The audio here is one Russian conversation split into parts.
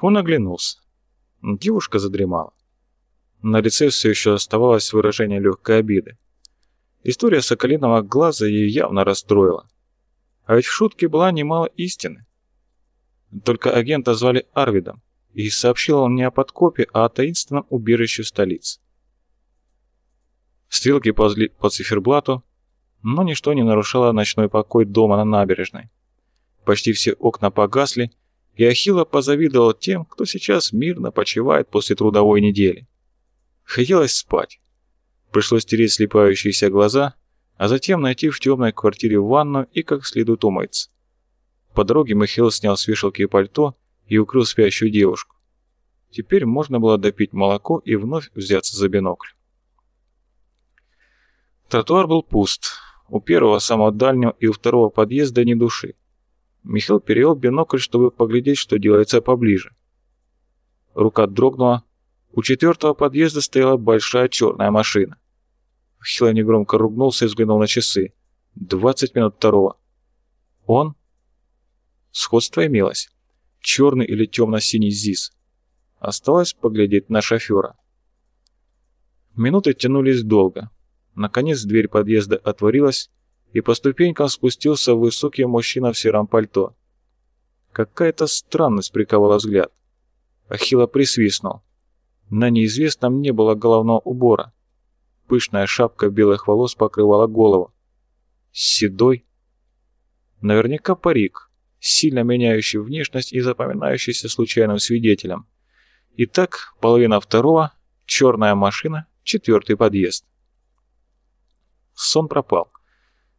Он оглянулся. Девушка задремала. На лице все еще оставалось выражение легкой обиды. История соколиного глаза ее явно расстроила. А ведь в шутке была немало истины. Только агента звали Арвидом, и сообщил он не о подкопе, а о таинственном убежище в столице. Стрелки ползли по циферблату, но ничто не нарушало ночной покой дома на набережной. Почти все окна погасли, и Ахилла позавидовал тем, кто сейчас мирно почивает после трудовой недели. Хотелось спать. Пришлось стереть слепающиеся глаза, а затем найти в темной квартире ванну и как следует умыться. По дороге Михаил снял с вешалки пальто и укрыл спящую девушку. Теперь можно было допить молоко и вновь взяться за бинокль. Тротуар был пуст. У первого, самого дальнего и у второго подъезда ни души. Михаил перевел бинокль, чтобы поглядеть, что делается поближе. Рука дрогнула. У четвертого подъезда стояла большая черная машина. Михаил негромко ругнулся и взглянул на часы. Двадцать минут второго. Он? Сходство имелось. Черный или темно-синий ЗИС. Осталось поглядеть на шофера. Минуты тянулись долго. Наконец дверь подъезда отворилась, и по ступенькам спустился высокий мужчина в сером пальто. Какая-то странность приковала взгляд. Ахилла присвистнул. На неизвестном не было головного убора. Пышная шапка белых волос покрывала голову. Седой. Наверняка парик, сильно меняющий внешность и запоминающийся случайным свидетелем. Итак, половина второго, черная машина, четвертый подъезд. Сон пропал.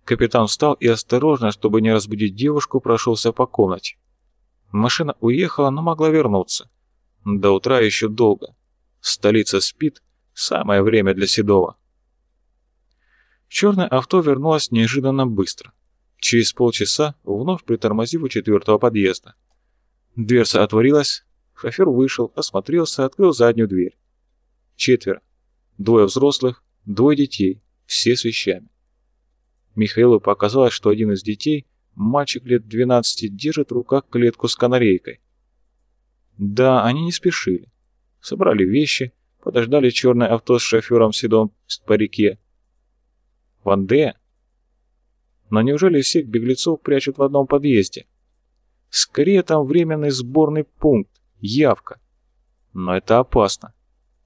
Капитан встал и осторожно, чтобы не разбудить девушку, прошелся по комнате. Машина уехала, но могла вернуться. До утра еще долго. Столица спит, самое время для Седова. Черное авто вернулось неожиданно быстро. Через полчаса вновь притормозив у четвертого подъезда. Дверца отворилась, шофер вышел, осмотрелся, открыл заднюю дверь. Четверо. Двое взрослых, двое детей, все с вещами. Михаилу показалось, что один из детей, мальчик лет 12, держит в руках клетку с канарейкой. Да, они не спешили. Собрали вещи, подождали черное авто с шофером седом парике. Ванде? Но неужели всех беглецов прячут в одном подъезде? Скорее там временный сборный пункт, явка. Но это опасно.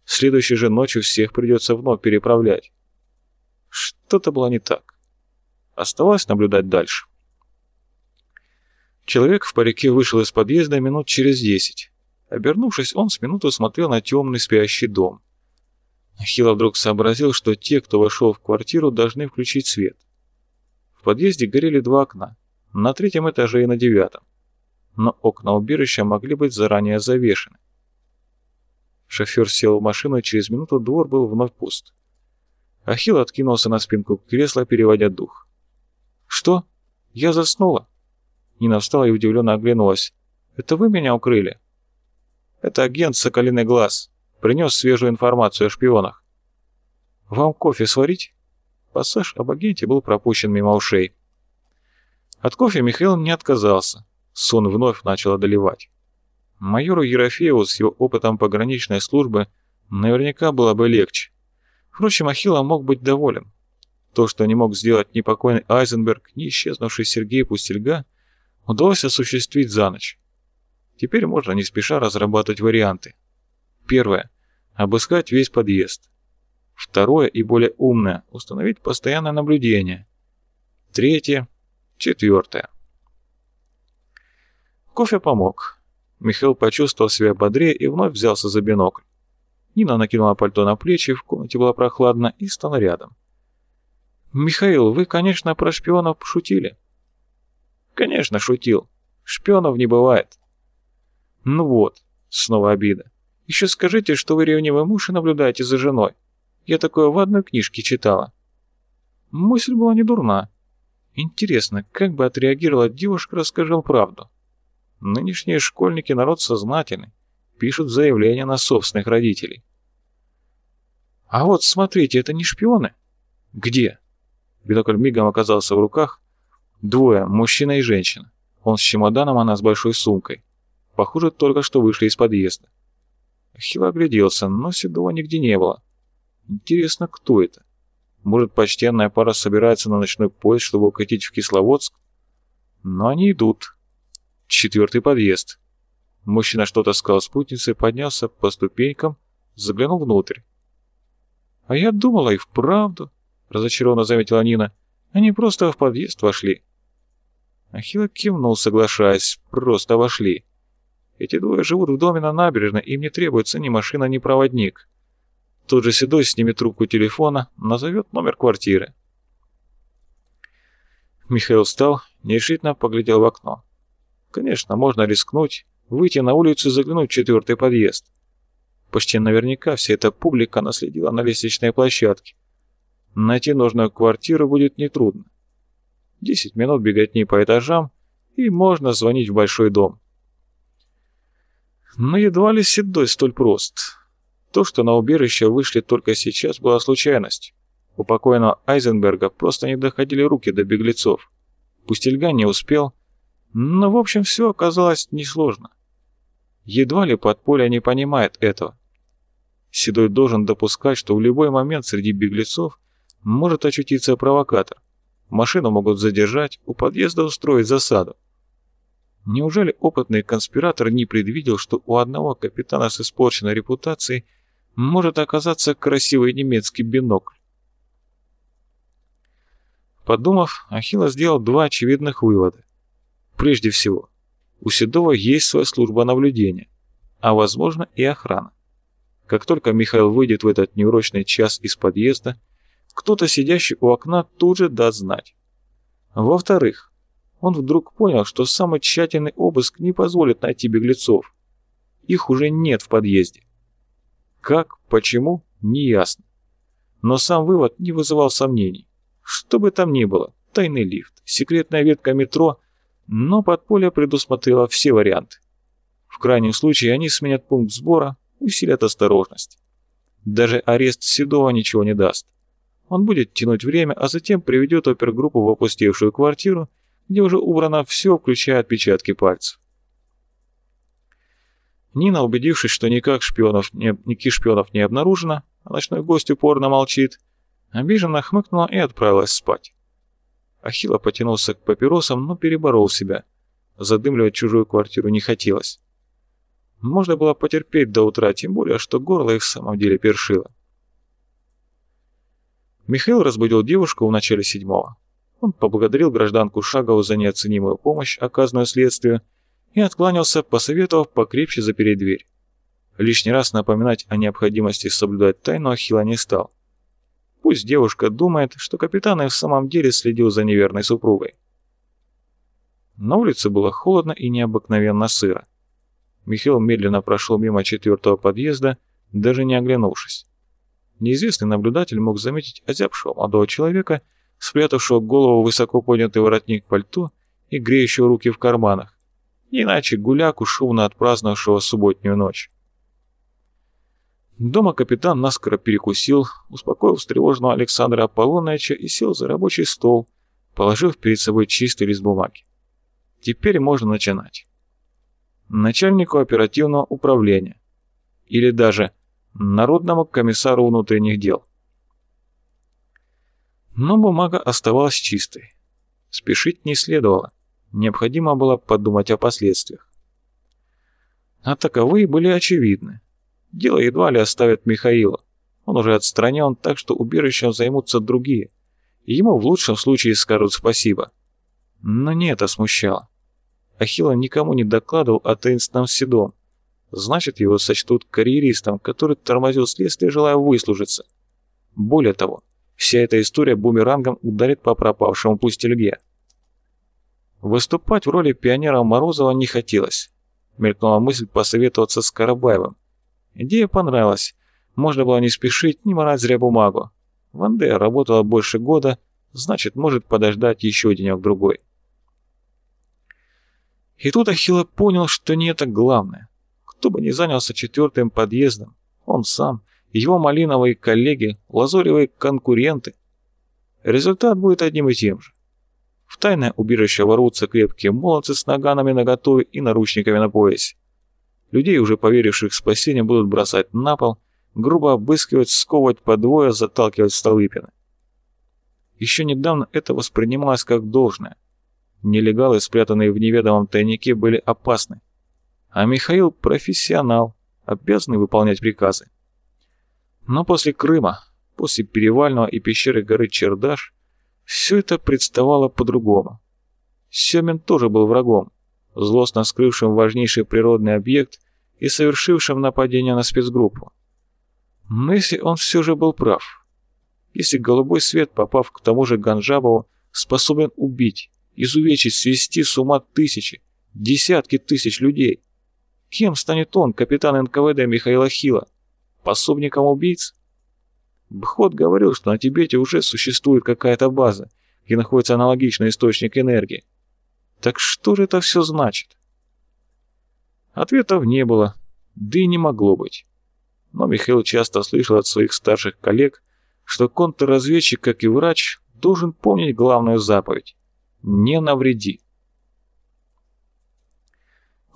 Следующей же ночью всех придется вновь переправлять. Что-то было не так. Оставалось наблюдать дальше. Человек в парике вышел из подъезда минут через десять. Обернувшись, он с минуту смотрел на темный спящий дом. Хило вдруг сообразил, что те, кто вошел в квартиру, должны включить свет. В подъезде горели два окна, на третьем этаже и на девятом. Но окна убежища могли быть заранее завешены. Шофер сел в машину, и через минуту двор был вновь пуст. Ахилл откинулся на спинку кресла, переводя дух. «Что? Я заснула?» Нина встала и удивленно оглянулась. «Это вы меня укрыли?» «Это агент Соколиный Глаз. Принес свежую информацию о шпионах». «Вам кофе сварить?» Пассаж об агенте был пропущен мимо ушей. От кофе Михаил не отказался. Сон вновь начал одолевать. Майору Ерофееву с его опытом пограничной службы наверняка было бы легче. Впрочем, Ахилла мог быть доволен. То, что не мог сделать ни покойный Айзенберг, ни исчезнувший Сергей Пустельга, удалось осуществить за ночь. Теперь можно не спеша разрабатывать варианты. Первое. Обыскать весь подъезд. Второе и более умное – установить постоянное наблюдение. Третье. Четвертое. Кофе помог. Михаил почувствовал себя бодрее и вновь взялся за бинокль. Нина накинула пальто на плечи, в комнате было прохладно, и стала рядом. «Михаил, вы, конечно, про шпионов шутили?» «Конечно, шутил. Шпионов не бывает». «Ну вот», — снова обида. «Еще скажите, что вы ревнивый муж и наблюдаете за женой. Я такое в одной книжке читала». Мысль была не дурна. Интересно, как бы отреагировала девушка, расскажем правду. Нынешние школьники народ сознательный, пишут заявления на собственных родителей. «А вот, смотрите, это не шпионы?» «Где?» Бинокль мигом оказался в руках. Двое, мужчина и женщина. Он с чемоданом, она с большой сумкой. Похоже, только что вышли из подъезда. Ахилл огляделся, но Седова нигде не было. Интересно, кто это? Может, почтенная пара собирается на ночной поезд, чтобы укатить в Кисловодск? Но они идут. Четвертый подъезд. Мужчина что-то сказал спутнице, поднялся по ступенькам, заглянул внутрь. «А я думала и вправду», — разочарованно заметила Нина. «Они просто в подъезд вошли». Ахилла кивнул, соглашаясь. «Просто вошли. Эти двое живут в доме на набережной, им не требуется ни машина, ни проводник. Тут же Седой снимет трубку телефона, назовет номер квартиры». Михаил встал, нерешительно поглядел в окно. «Конечно, можно рискнуть, выйти на улицу и заглянуть в четвертый подъезд. Почти наверняка вся эта публика наследила на лестничной площадке. Найти нужную квартиру будет нетрудно. Десять минут беготни по этажам, и можно звонить в большой дом. Но едва ли седой столь прост. То, что на убежище вышли только сейчас, была случайность. У покойного Айзенберга просто не доходили руки до беглецов. Пустельга не успел, но в общем все оказалось несложно. Едва ли подполье не понимает этого. Седой должен допускать, что в любой момент среди беглецов может очутиться провокатор. Машину могут задержать, у подъезда устроить засаду. Неужели опытный конспиратор не предвидел, что у одного капитана с испорченной репутацией может оказаться красивый немецкий бинокль? Подумав, Ахилла сделал два очевидных вывода. Прежде всего, у Седова есть своя служба наблюдения, а возможно и охрана. Как только Михаил выйдет в этот неурочный час из подъезда, кто-то, сидящий у окна, тут же даст знать. Во-вторых, он вдруг понял, что самый тщательный обыск не позволит найти беглецов. Их уже нет в подъезде. Как, почему, неясно. Но сам вывод не вызывал сомнений. Что бы там ни было, тайный лифт, секретная ветка метро, но подполье предусмотрело все варианты. В крайнем случае они сменят пункт сбора, усилят осторожность. Даже арест Седова ничего не даст. Он будет тянуть время, а затем приведет опергруппу в опустевшую квартиру, где уже убрано все, включая отпечатки пальцев. Нина, убедившись, что никак шпионов не, никаких шпионов не обнаружено, а ночной гость упорно молчит, обиженно хмыкнула и отправилась спать. Ахилла потянулся к папиросам, но переборол себя. Задымливать чужую квартиру не хотелось. Можно было потерпеть до утра, тем более, что горло и в самом деле першило. Михаил разбудил девушку в начале седьмого. Он поблагодарил гражданку Шагову за неоценимую помощь, оказанную следствию, и откланялся, посоветовав покрепче запереть дверь. Лишний раз напоминать о необходимости соблюдать тайну Ахилла не стал. Пусть девушка думает, что капитан и в самом деле следил за неверной супругой. На улице было холодно и необыкновенно сыро. Михаил медленно прошел мимо четвертого подъезда, даже не оглянувшись. Неизвестный наблюдатель мог заметить озябшего молодого человека, спрятавшего голову в высоко поднятый воротник пальто и греющего руки в карманах, иначе гуляку, шумно отпраздновавшего субботнюю ночь. Дома капитан наскоро перекусил, успокоил встревоженного Александра Аполлоновича и сел за рабочий стол, положив перед собой чистый лист бумаги. Теперь можно начинать начальнику оперативного управления или даже народному комиссару внутренних дел. Но бумага оставалась чистой. Спешить не следовало. Необходимо было подумать о последствиях. А таковые были очевидны. Дело едва ли оставят Михаила. Он уже отстранен, так что убежищем займутся другие. ему в лучшем случае скажут спасибо. Но не это смущало. Ахилла никому не докладывал о таинственном Седом. Значит, его сочтут карьеристом, который тормозил следствие, желая выслужиться. Более того, вся эта история бумерангом ударит по пропавшему пустельге. Выступать в роли пионера Морозова не хотелось. Мелькнула мысль посоветоваться с Карабаевым. Идея понравилась. Можно было не спешить, не морать зря бумагу. Ванде работала больше года, значит, может подождать еще денек-другой. И тут Ахилла понял, что не это главное. Кто бы ни занялся четвертым подъездом, он сам, его малиновые коллеги, лазоревые конкуренты. Результат будет одним и тем же. В тайное убежище ворвутся крепкие молодцы с наганами наготове и наручниками на поясе. Людей, уже поверивших в спасение, будут бросать на пол, грубо обыскивать, сковывать по двое, заталкивать в Столыпины. Еще недавно это воспринималось как должное. Нелегалы, спрятанные в неведомом тайнике, были опасны. А Михаил – профессионал, обязанный выполнять приказы. Но после Крыма, после Перевального и пещеры горы Чердаш, все это представало по-другому. Семин тоже был врагом, злостно скрывшим важнейший природный объект и совершившим нападение на спецгруппу. Но если он все же был прав, если голубой свет, попав к тому же Ганжабову, способен убить, изувечить, свести с ума тысячи, десятки тысяч людей, кем станет он, капитан НКВД Михаила Хила? Пособником убийц? Бхот говорил, что на Тибете уже существует какая-то база, где находится аналогичный источник энергии. Так что же это все значит? Ответов не было, да и не могло быть. Но Михаил часто слышал от своих старших коллег, что контрразведчик, как и врач, должен помнить главную заповедь – не навреди.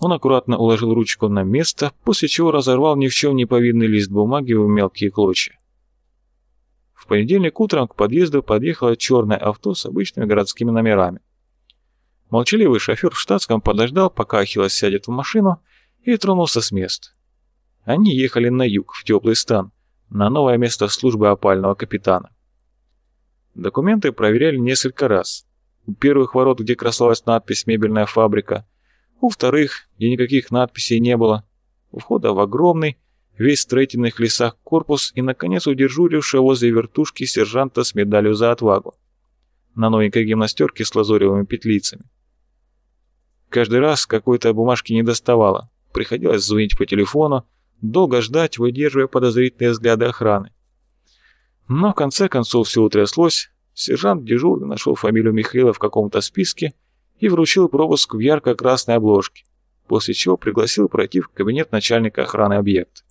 Он аккуратно уложил ручку на место, после чего разорвал ни в чем не повинный лист бумаги в мелкие клочья. В понедельник утром к подъезду подъехало черное авто с обычными городскими номерами. Молчаливый шофер в штатском подождал, пока Ахиллес сядет в машину, и тронулся с места. Они ехали на юг, в теплый стан, на новое место службы опального капитана. Документы проверяли несколько раз. У первых ворот, где красовалась надпись «Мебельная фабрика», у вторых, где никаких надписей не было, у входа в огромный, весь в строительных лесах корпус и, наконец, у дежурившего возле вертушки сержанта с медалью за отвагу. На новенькой гимнастерке с лазоревыми петлицами. Каждый раз какой-то бумажки не доставало. Приходилось звонить по телефону, долго ждать, выдерживая подозрительные взгляды охраны. Но в конце концов все утряслось. Сержант дежурный нашел фамилию Михаила в каком-то списке и вручил пропуск в ярко-красной обложке, после чего пригласил пройти в кабинет начальника охраны объекта.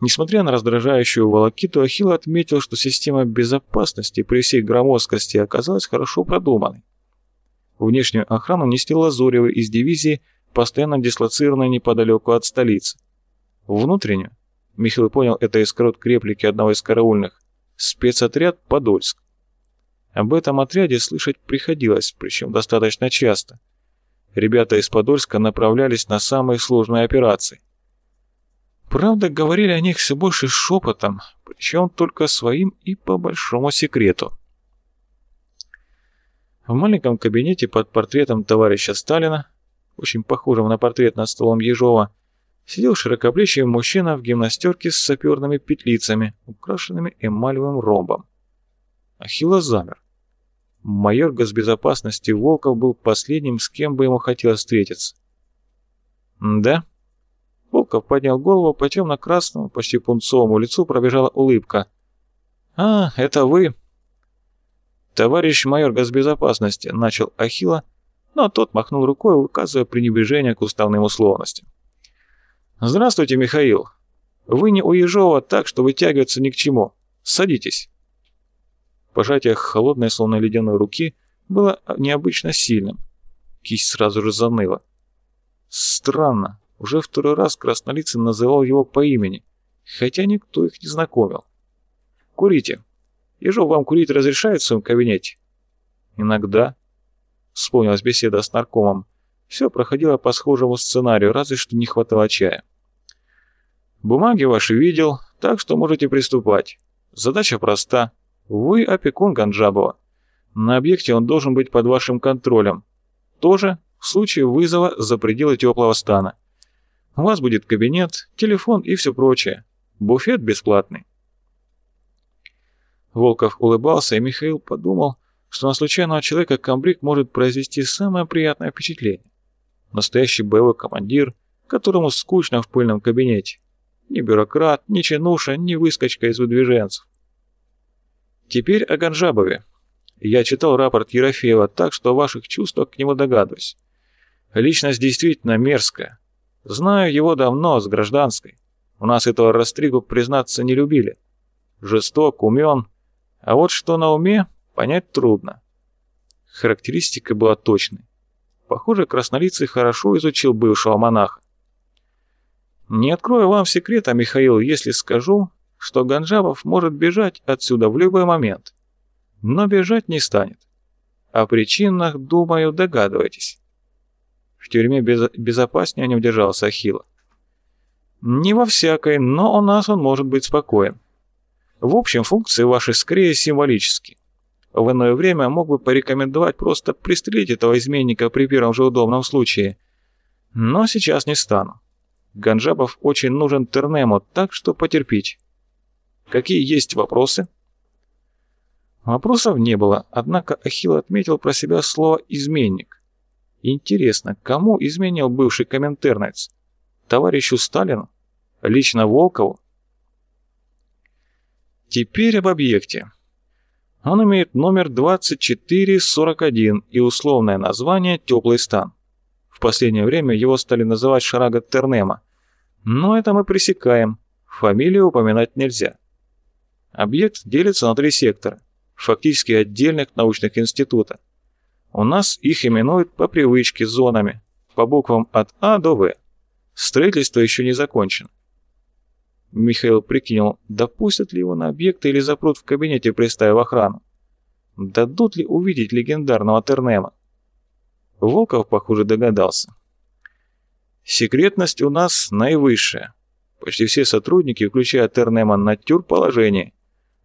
Несмотря на раздражающую волокиту, Ахилл отметил, что система безопасности при всей громоздкости оказалась хорошо продуманной. Внешнюю охрану несли Лазоревы из дивизии, постоянно дислоцированной неподалеку от столицы. Внутреннюю, Михаил понял это из короткой реплики одного из караульных, спецотряд «Подольск». Об этом отряде слышать приходилось, причем достаточно часто. Ребята из Подольска направлялись на самые сложные операции. Правда, говорили о них все больше шепотом, причем только своим и по большому секрету. В маленьком кабинете под портретом товарища Сталина, очень похожим на портрет над столом Ежова, сидел широкоплечий мужчина в гимнастерке с саперными петлицами, украшенными эмалевым ромбом. Ахилла замер. Майор госбезопасности Волков был последним, с кем бы ему хотелось встретиться. «Да?» Волков поднял голову, по темно-красному, почти пунцовому лицу пробежала улыбка. «А, это вы?» «Товарищ майор госбезопасности», — начал Ахилла, но тот махнул рукой, указывая пренебрежение к уставным условностям. «Здравствуйте, Михаил. Вы не у Ежова, так что вытягиваться ни к чему. Садитесь». Пожатие холодной, словно ледяной руки было необычно сильным. Кисть сразу же заныла. Странно, уже второй раз Краснолицый называл его по имени, хотя никто их не знакомил. «Курите», Ежов вам курить разрешает в своем кабинете?» «Иногда», — вспомнилась беседа с наркомом. Все проходило по схожему сценарию, разве что не хватало чая. «Бумаги ваши видел, так что можете приступать. Задача проста. Вы опекун Ганджабова. На объекте он должен быть под вашим контролем. Тоже в случае вызова за пределы теплого стана. У вас будет кабинет, телефон и все прочее. Буфет бесплатный. Волков улыбался, и Михаил подумал, что на случайного человека комбриг может произвести самое приятное впечатление. Настоящий боевой командир, которому скучно в пыльном кабинете. Ни бюрократ, ни чинуша, ни выскочка из выдвиженцев. Теперь о Ганжабове. Я читал рапорт Ерофеева так, что о ваших чувствах к нему догадываюсь. Личность действительно мерзкая. Знаю его давно, с гражданской. У нас этого растригу, признаться, не любили. Жесток, умен, а вот что на уме, понять трудно. Характеристика была точной. Похоже, краснолицый хорошо изучил бывшего монаха. Не открою вам секрета, Михаил, если скажу, что Ганжабов может бежать отсюда в любой момент. Но бежать не станет. О причинах, думаю, догадываетесь. В тюрьме без... безопаснее не удержался Ахилла. Не во всякой, но у нас он может быть спокоен. В общем, функции ваши скорее символические. В иное время мог бы порекомендовать просто пристрелить этого изменника при первом же удобном случае. Но сейчас не стану. Ганжабов очень нужен Тернему, так что потерпите. Какие есть вопросы? Вопросов не было, однако Ахилл отметил про себя слово «изменник». Интересно, кому изменил бывший коминтернец? Товарищу Сталину? Лично Волкову? Теперь об объекте. Он имеет номер 2441 и условное название «Теплый стан». В последнее время его стали называть Шарага Тернема. Но это мы пресекаем, фамилию упоминать нельзя. Объект делится на три сектора, фактически отдельных научных института. У нас их именуют по привычке зонами, по буквам от А до В. Строительство еще не закончено. Михаил прикинул, допустят ли его на объект или запрут в кабинете, приставив охрану. Дадут ли увидеть легендарного Тернема? Волков, похоже, догадался. Секретность у нас наивысшая. Почти все сотрудники, включая Тернема, на тюрположении.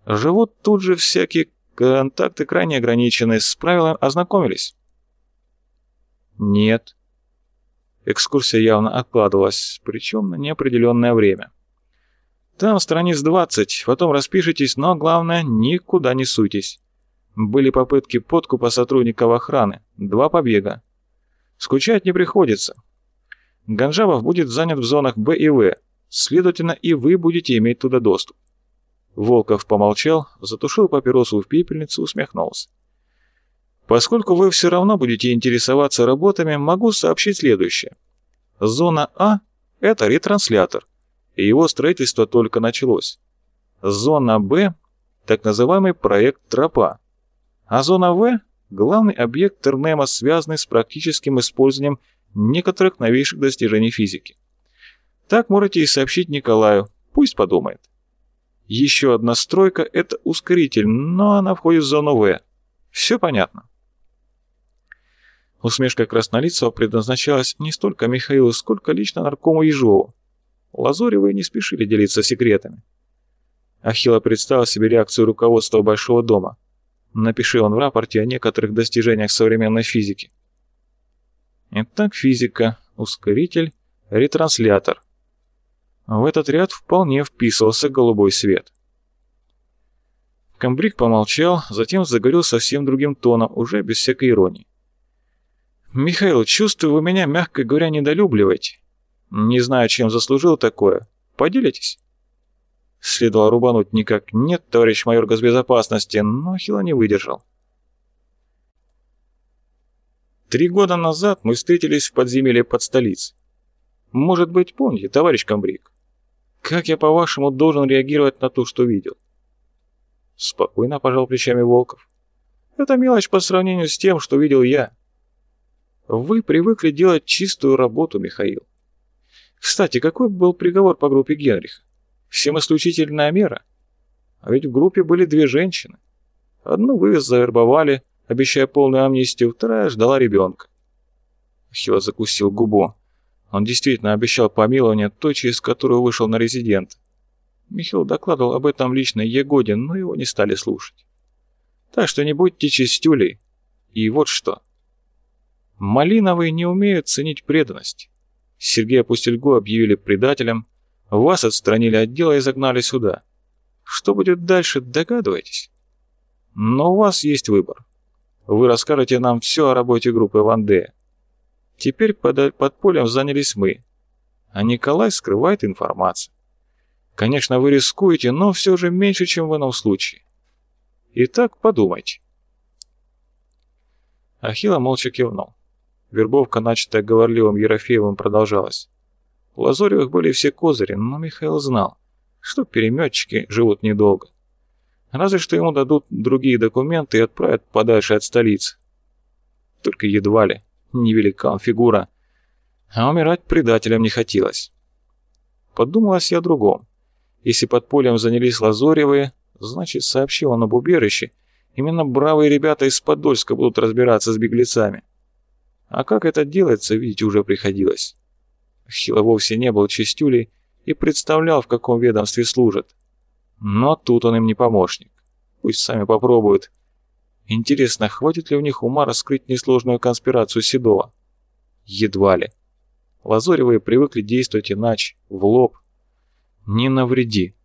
Живут тут же всякие контакты крайне ограничены. С правилами ознакомились? Нет. Экскурсия явно откладывалась, причем на неопределенное время. Там страниц 20, потом распишитесь, но главное, никуда не суйтесь. Были попытки подкупа сотрудников охраны, два побега. Скучать не приходится. Ганжабов будет занят в зонах Б и В, следовательно, и вы будете иметь туда доступ. Волков помолчал, затушил папиросу в пепельницу, усмехнулся. Поскольку вы все равно будете интересоваться работами, могу сообщить следующее. Зона А – это ретранслятор, и его строительство только началось. Зона Б – так называемый проект «Тропа», а зона В – главный объект Тернема, связанный с практическим использованием некоторых новейших достижений физики. Так можете и сообщить Николаю, пусть подумает. Еще одна стройка – это ускоритель, но она входит в зону В. Все понятно. Усмешка Краснолицего предназначалась не столько Михаилу, сколько лично наркому Ежову. Лазоревы не спешили делиться секретами. Ахилла представил себе реакцию руководства Большого дома. Напиши он в рапорте о некоторых достижениях современной физики. Итак, физика, ускоритель, ретранслятор. В этот ряд вполне вписывался голубой свет. Камбрик помолчал, затем заговорил совсем другим тоном, уже без всякой иронии. «Михаил, чувствую, вы меня, мягко говоря, недолюбливаете. Не знаю, чем заслужил такое. Поделитесь?» Следовало рубануть никак «нет, товарищ майор госбезопасности», но Хило не выдержал. Три года назад мы встретились в подземелье под столицей. Может быть, помните, товарищ Камбрик? Как я, по-вашему, должен реагировать на то, что видел? Спокойно пожал плечами Волков. Это мелочь по сравнению с тем, что видел я. Вы привыкли делать чистую работу, Михаил. Кстати, какой был приговор по группе Генриха? Всем исключительная мера. А ведь в группе были две женщины. Одну вы завербовали, обещая полную амнистию, вторая ждала ребенка. Хило закусил губу. Он действительно обещал помилование той, через которую вышел на резидент. Михаил докладывал об этом лично Егодин, но его не стали слушать. Так что не будьте чистюлей. И вот что. Малиновые не умеют ценить преданность. Сергея Пустельгу объявили предателем, вас отстранили от дела и загнали сюда. Что будет дальше, догадываетесь? Но у вас есть выбор. Вы расскажете нам все о работе группы Вандея. Теперь под подпольем занялись мы, а Николай скрывает информацию. Конечно, вы рискуете, но все же меньше, чем в ином случае. Итак, подумайте. Ахилла молча кивнул. Вербовка, начатая говорливым Ерофеевым, продолжалась. У Лазоревых были все козыри, но Михаил знал, что переметчики живут недолго. Разве что ему дадут другие документы и отправят подальше от столицы. Только едва ли. Невелика фигура. А умирать предателям не хотелось. Подумалось я о другом. Если под полем занялись Лазоревые, значит, сообщил он об убежище. Именно бравые ребята из Подольска будут разбираться с беглецами. А как это делается, видеть уже приходилось. Хила вовсе не был чистюлей и представлял, в каком ведомстве служит. Но тут он им не помощник. Пусть сами попробуют. Интересно, хватит ли у них ума раскрыть несложную конспирацию Седова? Едва ли. Лазоревые привыкли действовать иначе, в лоб. Не навреди.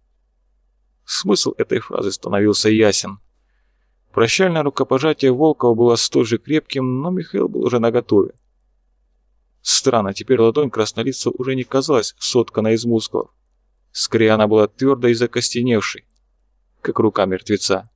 Смысл этой фразы становился ясен. Прощальное рукопожатие Волкова было столь же крепким, но Михаил был уже наготове. Странно, теперь ладонь краснолицу уже не казалась сотканной из мускулов. Скорее она была твердой и закостеневшей, как рука мертвеца.